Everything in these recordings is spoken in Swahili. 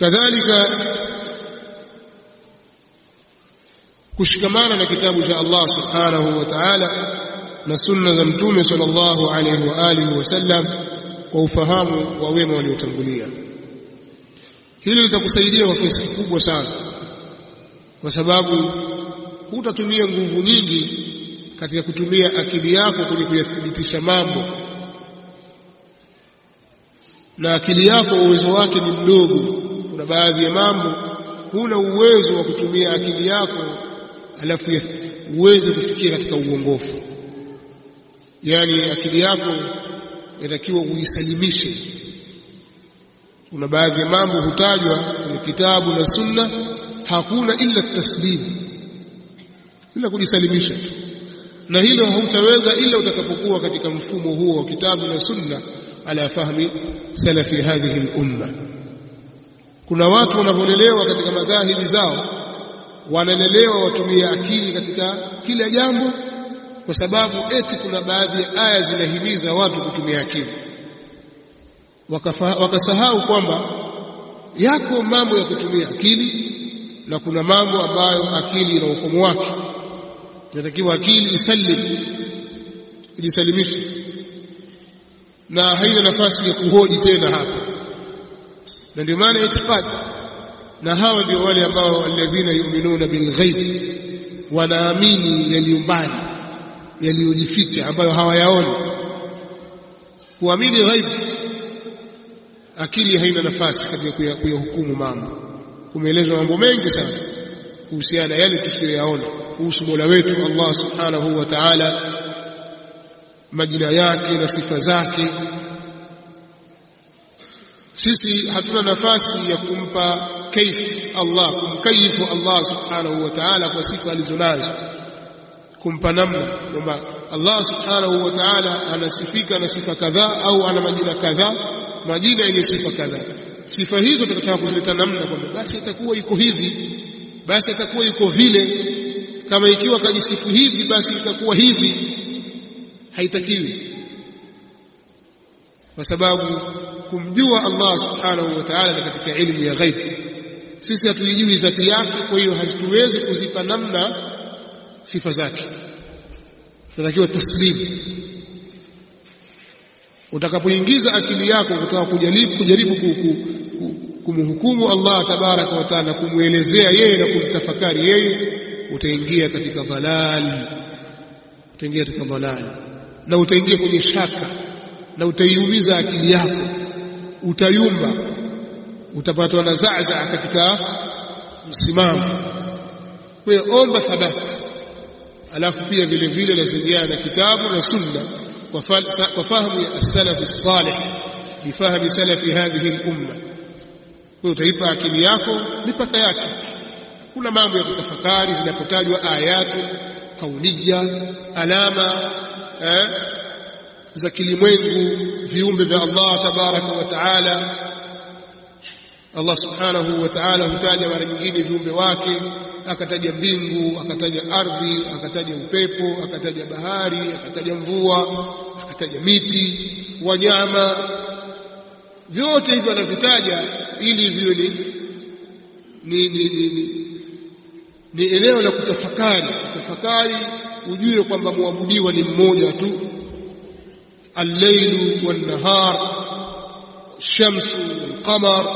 kadhalika kushikamana na kitabu cha Allah subhanahu wa ta'ala na sunna za mtume sallallahu alaihi wa alihi wasallam kwa ufahamu wa wema waliotangulia. Hili litakusaidia kwa kiasi kikubwa sana kwa sababu hutatumia nguvu nyingi katika kutumia akili yako kwenye kuyathibitisha mambo. Na akili yako uwezo wake ni mdogo kuna baadhi ya mambo huna uwezo wa kutumia akili yako alafu uweze kufikia katika uongofu. Yaani akili yako inatakiwa uisalimishe. Kuna baadhi ya mambo hutajwa kwenye kitabu na sunna hakuna ila taslim ila kujisalimisha tu, na hilo hautaweza ila utakapokuwa katika mfumo huo wa kitabu na sunna ala fahmi salafi hadhihi al-umma kuna watu wanavyolelewa katika madhahibi zao wanalelewa watumie akili katika kila jambo kwa sababu eti kuna baadhi ya aya zinahimiza watu kutumia akili. Wakasahau waka kwamba yako mambo ya kutumia akili na kuna mambo ambayo akili ina ukomo wake. Inatakiwa akili isalim ijisalimishe. Na haina nafasi ya kuhoji tena hapa na ndio maana itikadi na hawa ndio wale ambao alladhina yu'minuna bilghaib wanaamini yaliyo mbali yaliyojificha ambayo hawayaoni. Kuamini ghaib akili haina nafasi katika kuyahukumu mambo. Kumeelezwa mambo mengi sana kuhusiana yale tusiyoyaona kuhusu Mola wetu Allah subhanahu wa ta'ala majina yake na sifa zake sisi hatuna nafasi ya kumpa kaif Allah kumkaifu Allah subhanahu wa ta'ala kwa sifa alizonazo. Kumpa namna kwamba Allah subhanahu wa ta'ala anasifika na sifa kadhaa au ana majina kadhaa majina yenye sifa kadhaa. Sifa hizo tukataka kuzileta namna kwamba basi itakuwa iko hivi basi itakuwa iko vile. Kama ikiwa kajisifu hivi basi itakuwa hivi. Haitakiwi kwa sababu kumjua Allah subhanahu wa ta'ala ni katika ilmu ya ghaib. Sisi hatuijui dhati yake kwa hiyo hatuwezi kuzipa namna sifa zake. Tunatakiwa taslimu utakapoingiza akili yako kutaka kujaribu kujaribu kumhukumu Allah tabaraka wa taala kumwelezea yeye na kumtafakari yeye utaingia katika dhalali, utaingia katika dhalal. Na utaingia kwenye shaka na utaiumiza akili yako utayumba utapatwa na zaza katika msimamo. Kwa hiyo omba thabati alafu pia vile vile lazimiana na kitabu na sunna kwa fahamu ya as-salaf as-salih bifahmi salafi hadhihi al-umma kwa utaipa akili yako mipaka yake. Kuna mambo ya kutafakari zinapotajwa ayatu kauniya alama eh, za kilimwengu viumbe vya Allah tabaraka wa taala. Allah subhanahu wa ta'ala hutaja mara nyingine viumbe wake akataja mbingu akataja ardhi akataja upepo akataja bahari akataja mvua akataja miti wanyama. Vyote hivyo anavitaja ili viwe ni ni, ni, ni, ni, ni eneo la kutafakari. Kutafakari ujue kwamba muabudiwa ni mmoja tu الليل والنهار الشمس والقمر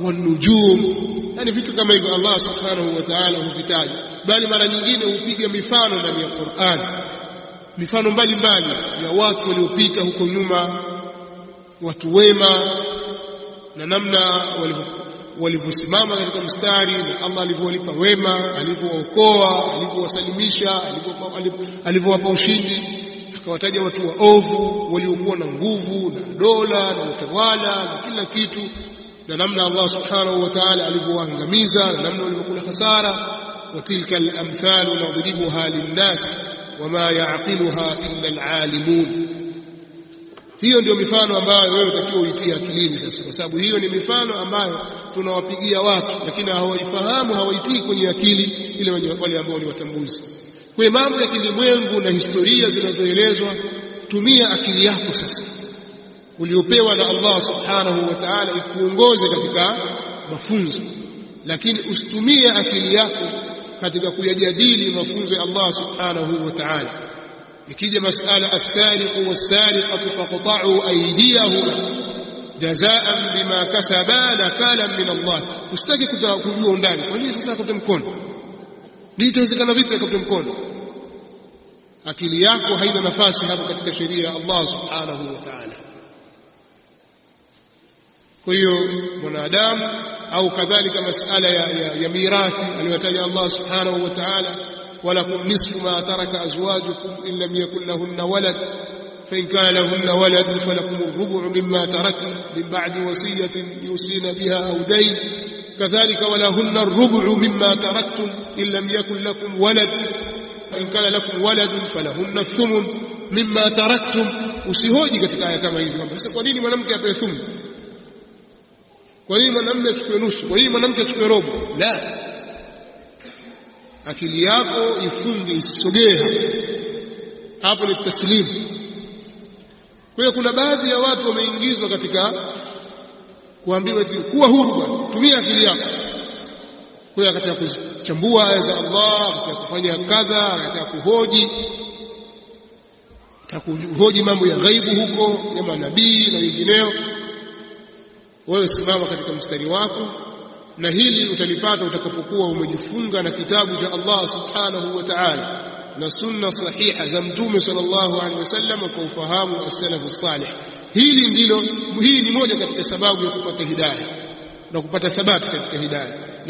والنجوم yani vitu kama hivyo Allah subhanahu wa ta'ala huvitaja bali mara nyingine hupiga mifano ndani ya Qur'an mifano mbalimbali ya watu waliopita huko nyuma watu wema na namna walivyosimama katika mstari na Allah alivyowalipa wema alivyookoa alivyowasalimisha alivyowapa ushindi akawataja watu waovu waliokuwa na nguvu na dola na utawala na kila kitu na namna Allah subhanahu wa ta'ala alivyoangamiza na namna walivyokula hasara. Al-amthal nadribuha lin-nas wama ya'qiluha illa al-alimun hiyo ndio mifano ambayo wewe utakiwa uitie akilini sasa kwa sababu hiyo ni mifano ambayo tunawapigia watu lakini hawaifahamu hawaitii kwenye akili ile wale ambao ni watambuzi kwa mambo ya kilimwengu na historia zinazoelezwa tumia akili yako sasa uliopewa na Allah subhanahu wa ta'ala ikuongoze katika mafunzo. Lakini usitumie akili yako katika kuyajadili mafunzo ya Allah subhanahu wa ta'ala. Ikija masala as-sariqu was-sariqatu faqta'u aydiyahuma jazaan bima kasaba nakalan min Allah. Usitaki kujua undani. Kwa nini sasa akate mkono ni itawezekana vipi akate mkono akili yako haina nafasi hapo katika sheria ya Allah subhanahu wa ta'ala kwa hiyo mwanadamu au kadhalika masala ya, ya, ya mirathi aliyotaja Allah subhanahu wa ta'ala walakum nisfu ma taraka azwajukum in lam yakul lahunna walad فإن كان لهن ولد فلكم الربع مما تركن من بعد وصية يوصين بها أو دين كذلك ولهن الربع مما تركتم إن لم يكن لكم ولد. إن كان لكم ولد فلهن الثمن مما تركتم. وسيهوجي قتك آية كما يزي بس قليني ما نمك يبقى ثمن قليني ما نمك يتكى نص. قليني ما نمك يتكى ربع لا. أكل ياكو يفند السجيه. قبل التسليم Kwa hiyo kuna baadhi ya watu kuambiwa eti kuwa huru bwana. Tumia akili yako. Kwa hiyo katika kuchambua aya za Allah katika kufanya kadha katika kuhoji kuhoji mambo ya ghaibu huko ya manabii na wengineo wewe simama katika mstari wako na hili utalipata utakapokuwa umejifunga na kitabu cha Allah subhanahu wa ta'ala na sunna sahiha za mtume sallallahu alaihi wasallam kwa ufahamu wa salafu salih hili ndilo hii ni moja katika sababu ya kupata hidayah na kupata thabati katika hidayah